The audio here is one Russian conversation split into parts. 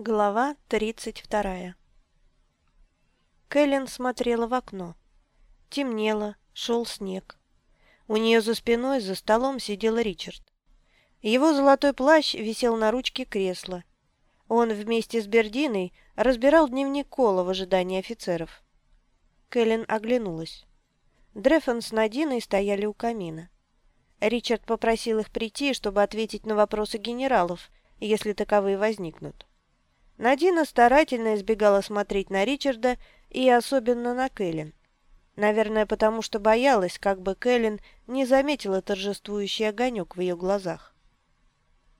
Глава тридцать вторая Кэлен смотрела в окно. Темнело, шел снег. У нее за спиной за столом сидел Ричард. Его золотой плащ висел на ручке кресла. Он вместе с Бердиной разбирал дневник Кола в ожидании офицеров. Кэлен оглянулась. Дрефон с Надиной стояли у камина. Ричард попросил их прийти, чтобы ответить на вопросы генералов, если таковые возникнут. Надина старательно избегала смотреть на Ричарда и особенно на Кэлен. Наверное, потому что боялась, как бы Кэлен не заметила торжествующий огонек в ее глазах.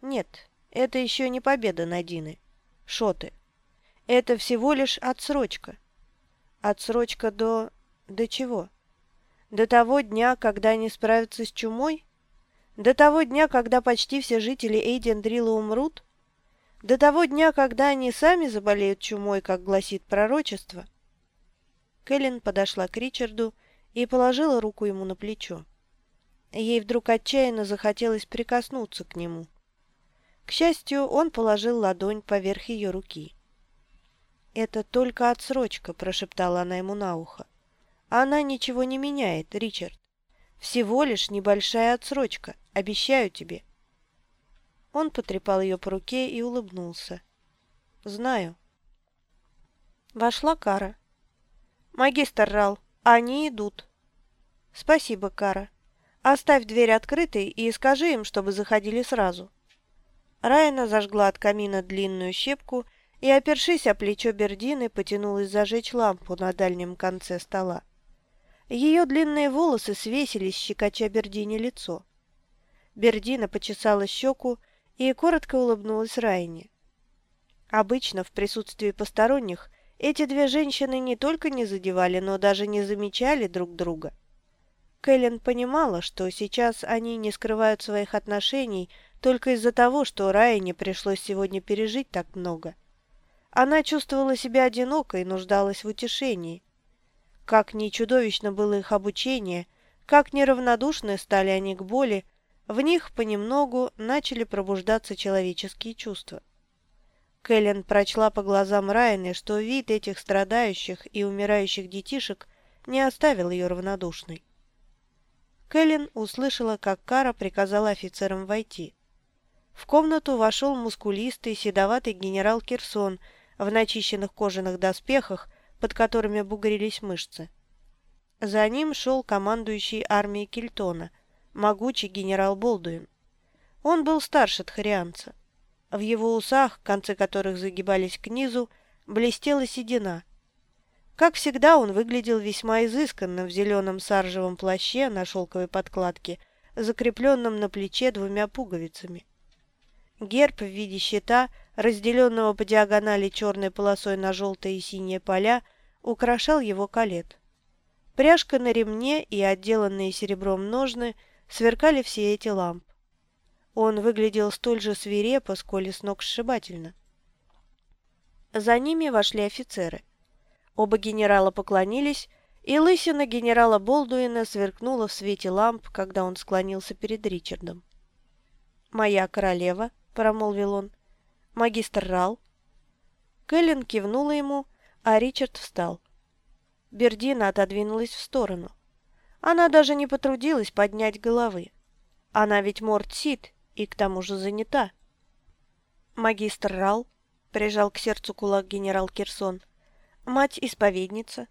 Нет, это еще не победа Надины. Шоты. Это всего лишь отсрочка. Отсрочка до... до чего? До того дня, когда они справятся с чумой? До того дня, когда почти все жители Эйдендрила умрут? До того дня, когда они сами заболеют чумой, как гласит пророчество. Кэлен подошла к Ричарду и положила руку ему на плечо. Ей вдруг отчаянно захотелось прикоснуться к нему. К счастью, он положил ладонь поверх ее руки. «Это только отсрочка», — прошептала она ему на ухо. «Она ничего не меняет, Ричард. Всего лишь небольшая отсрочка, обещаю тебе». Он потрепал ее по руке и улыбнулся. «Знаю». Вошла Кара. «Магистр Рал, они идут». «Спасибо, Кара. Оставь дверь открытой и скажи им, чтобы заходили сразу». Райана зажгла от камина длинную щепку и, опершись о плечо Бердины, потянулась зажечь лампу на дальнем конце стола. Ее длинные волосы свесились, щекоча Бердине лицо. Бердина почесала щеку и коротко улыбнулась Райне. Обычно в присутствии посторонних эти две женщины не только не задевали, но даже не замечали друг друга. Кэлен понимала, что сейчас они не скрывают своих отношений только из-за того, что Райне пришлось сегодня пережить так много. Она чувствовала себя одинокой и нуждалась в утешении. Как ни чудовищно было их обучение, как неравнодушны стали они к боли, в них понемногу начали пробуждаться человеческие чувства. Кэлен прочла по глазам Райаны, что вид этих страдающих и умирающих детишек не оставил ее равнодушной. Кэлен услышала, как Кара приказала офицерам войти. В комнату вошел мускулистый, седоватый генерал Кирсон в начищенных кожаных доспехах, под которыми бугрились мышцы. За ним шел командующий армией Кельтона, могучий генерал Болдуин. Он был старше тхарианца. В его усах, концы которых загибались к низу, блестела седина. Как всегда, он выглядел весьма изысканно в зеленом саржевом плаще на шелковой подкладке, закрепленном на плече двумя пуговицами. Герб в виде щита, разделенного по диагонали черной полосой на желтые и синие поля, украшал его калет. Пряжка на ремне и отделанные серебром ножны – сверкали все эти лампы. Он выглядел столь же свирепо, сколь и сногсшибательно. За ними вошли офицеры. Оба генерала поклонились, и лысина генерала Болдуина сверкнула в свете ламп, когда он склонился перед Ричардом. «Моя королева», — промолвил он, — «магистр Рал». Кэлен кивнула ему, а Ричард встал. Бердина отодвинулась в сторону. Она даже не потрудилась поднять головы. Она ведь Мортсит и к тому же занята. Магистр Рал прижал к сердцу кулак генерал Кирсон. Мать-исповедница.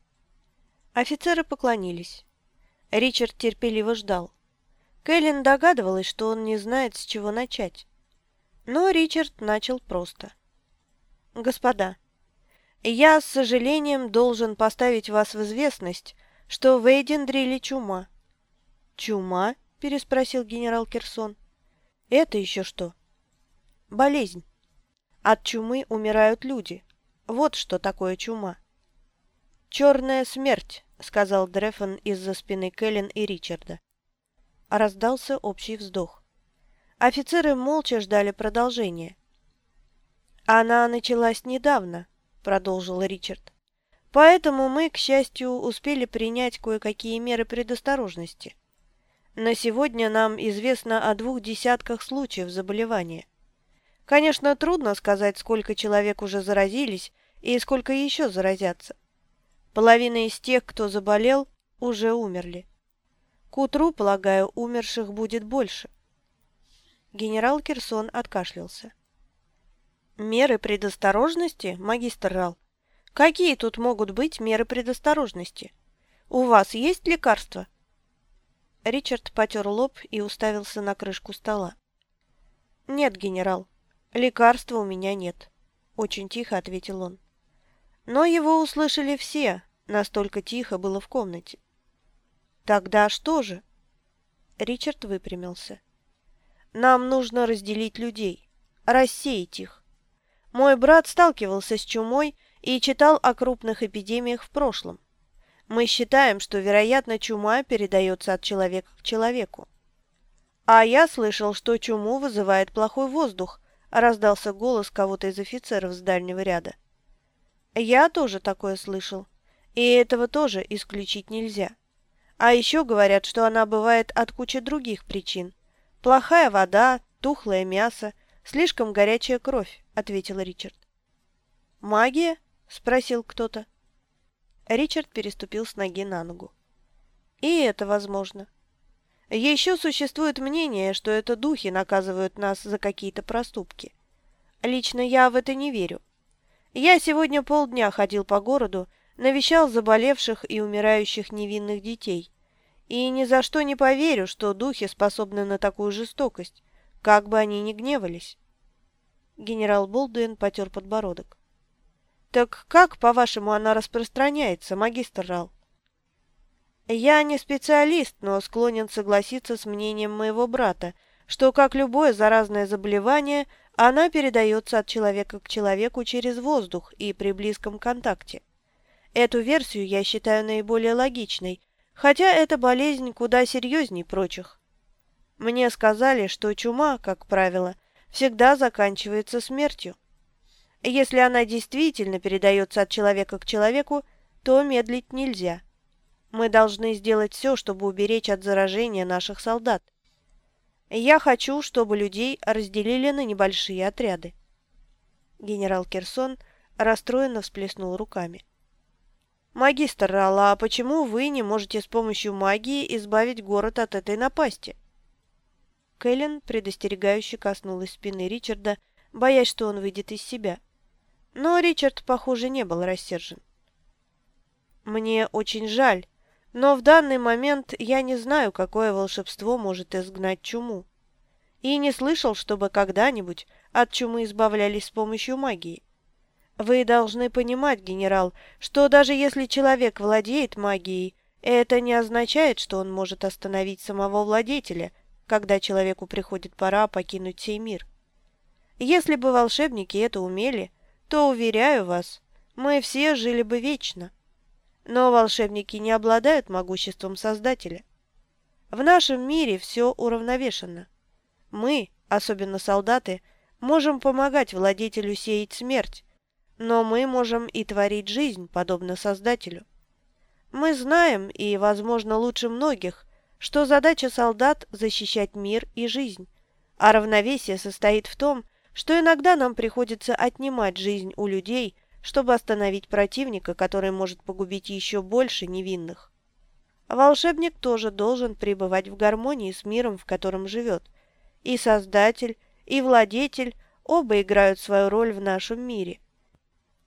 Офицеры поклонились. Ричард терпеливо ждал. Кэлен догадывалась, что он не знает, с чего начать. Но Ричард начал просто. «Господа, я с сожалением должен поставить вас в известность, что в Эйдендриле чума». «Чума?» – переспросил генерал Керсон. «Это еще что?» «Болезнь. От чумы умирают люди. Вот что такое чума». «Черная смерть», — сказал Дрефон из-за спины Кэлен и Ричарда. Раздался общий вздох. Офицеры молча ждали продолжения. «Она началась недавно», — продолжил Ричард. Поэтому мы, к счастью, успели принять кое-какие меры предосторожности. На сегодня нам известно о двух десятках случаев заболевания. Конечно, трудно сказать, сколько человек уже заразились и сколько еще заразятся. Половина из тех, кто заболел, уже умерли. К утру, полагаю, умерших будет больше. Генерал Кирсон откашлялся. Меры предосторожности, магистр Рал? Какие тут могут быть меры предосторожности? У вас есть лекарства? Ричард потер лоб и уставился на крышку стола. «Нет, генерал, лекарства у меня нет», — очень тихо ответил он. Но его услышали все, настолько тихо было в комнате. «Тогда что же?» Ричард выпрямился. «Нам нужно разделить людей, рассеять их. Мой брат сталкивался с чумой и читал о крупных эпидемиях в прошлом. Мы считаем, что, вероятно, чума передается от человека к человеку. А я слышал, что чуму вызывает плохой воздух, раздался голос кого-то из офицеров с дальнего ряда. Я тоже такое слышал, и этого тоже исключить нельзя. А еще говорят, что она бывает от кучи других причин. Плохая вода, тухлое мясо, слишком горячая кровь, ответил Ричард. Магия? Спросил кто-то. Ричард переступил с ноги на ногу. И это возможно. Еще существует мнение, что это духи наказывают нас за какие-то проступки. Лично я в это не верю. Я сегодня полдня ходил по городу, навещал заболевших и умирающих невинных детей. И ни за что не поверю, что духи способны на такую жестокость, как бы они ни гневались. Генерал Болдуин потер подбородок. «Так как, по-вашему, она распространяется, магистр Рал?» «Я не специалист, но склонен согласиться с мнением моего брата, что, как любое заразное заболевание, она передается от человека к человеку через воздух и при близком контакте. Эту версию я считаю наиболее логичной, хотя эта болезнь куда серьезней прочих. Мне сказали, что чума, как правило, всегда заканчивается смертью. Если она действительно передается от человека к человеку, то медлить нельзя. Мы должны сделать все, чтобы уберечь от заражения наших солдат. Я хочу, чтобы людей разделили на небольшие отряды. Генерал Керсон расстроенно всплеснул руками. «Магистр Ралла, а почему вы не можете с помощью магии избавить город от этой напасти?» Кэлен предостерегающе коснулась спины Ричарда, боясь, что он выйдет из себя. Но Ричард, похоже, не был рассержен. «Мне очень жаль, но в данный момент я не знаю, какое волшебство может изгнать чуму. И не слышал, чтобы когда-нибудь от чумы избавлялись с помощью магии. Вы должны понимать, генерал, что даже если человек владеет магией, это не означает, что он может остановить самого владетеля, когда человеку приходит пора покинуть сей мир. Если бы волшебники это умели, то, уверяю вас, мы все жили бы вечно. Но волшебники не обладают могуществом Создателя. В нашем мире все уравновешено. Мы, особенно солдаты, можем помогать владетелю сеять смерть, но мы можем и творить жизнь, подобно Создателю. Мы знаем, и, возможно, лучше многих, что задача солдат – защищать мир и жизнь, а равновесие состоит в том, что иногда нам приходится отнимать жизнь у людей, чтобы остановить противника, который может погубить еще больше невинных. Волшебник тоже должен пребывать в гармонии с миром, в котором живет. И Создатель, и Владетель оба играют свою роль в нашем мире.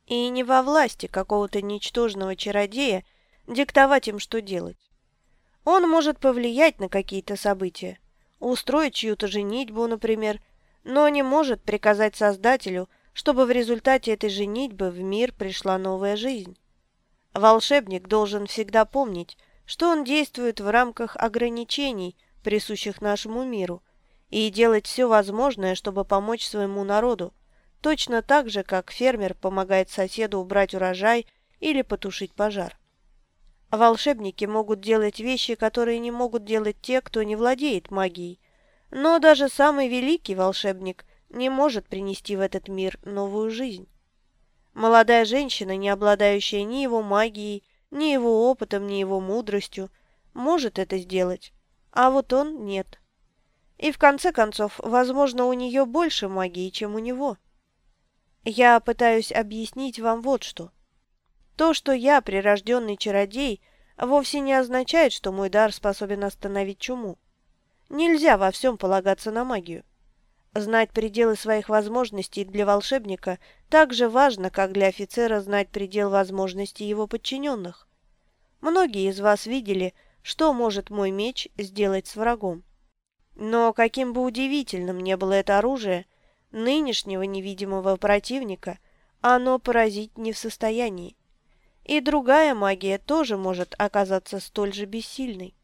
И не во власти какого-то ничтожного чародея диктовать им, что делать. Он может повлиять на какие-то события, устроить чью-то женитьбу, например, но не может приказать Создателю, чтобы в результате этой женитьбы в мир пришла новая жизнь. Волшебник должен всегда помнить, что он действует в рамках ограничений, присущих нашему миру, и делать все возможное, чтобы помочь своему народу, точно так же, как фермер помогает соседу убрать урожай или потушить пожар. Волшебники могут делать вещи, которые не могут делать те, кто не владеет магией, но даже самый великий волшебник не может принести в этот мир новую жизнь. Молодая женщина, не обладающая ни его магией, ни его опытом, ни его мудростью, может это сделать, а вот он нет. И в конце концов, возможно, у нее больше магии, чем у него. Я пытаюсь объяснить вам вот что. То, что я прирожденный чародей, вовсе не означает, что мой дар способен остановить чуму. Нельзя во всем полагаться на магию. Знать пределы своих возможностей для волшебника так же важно, как для офицера знать предел возможностей его подчиненных. Многие из вас видели, что может мой меч сделать с врагом. Но каким бы удивительным ни было это оружие, нынешнего невидимого противника оно поразить не в состоянии. И другая магия тоже может оказаться столь же бессильной.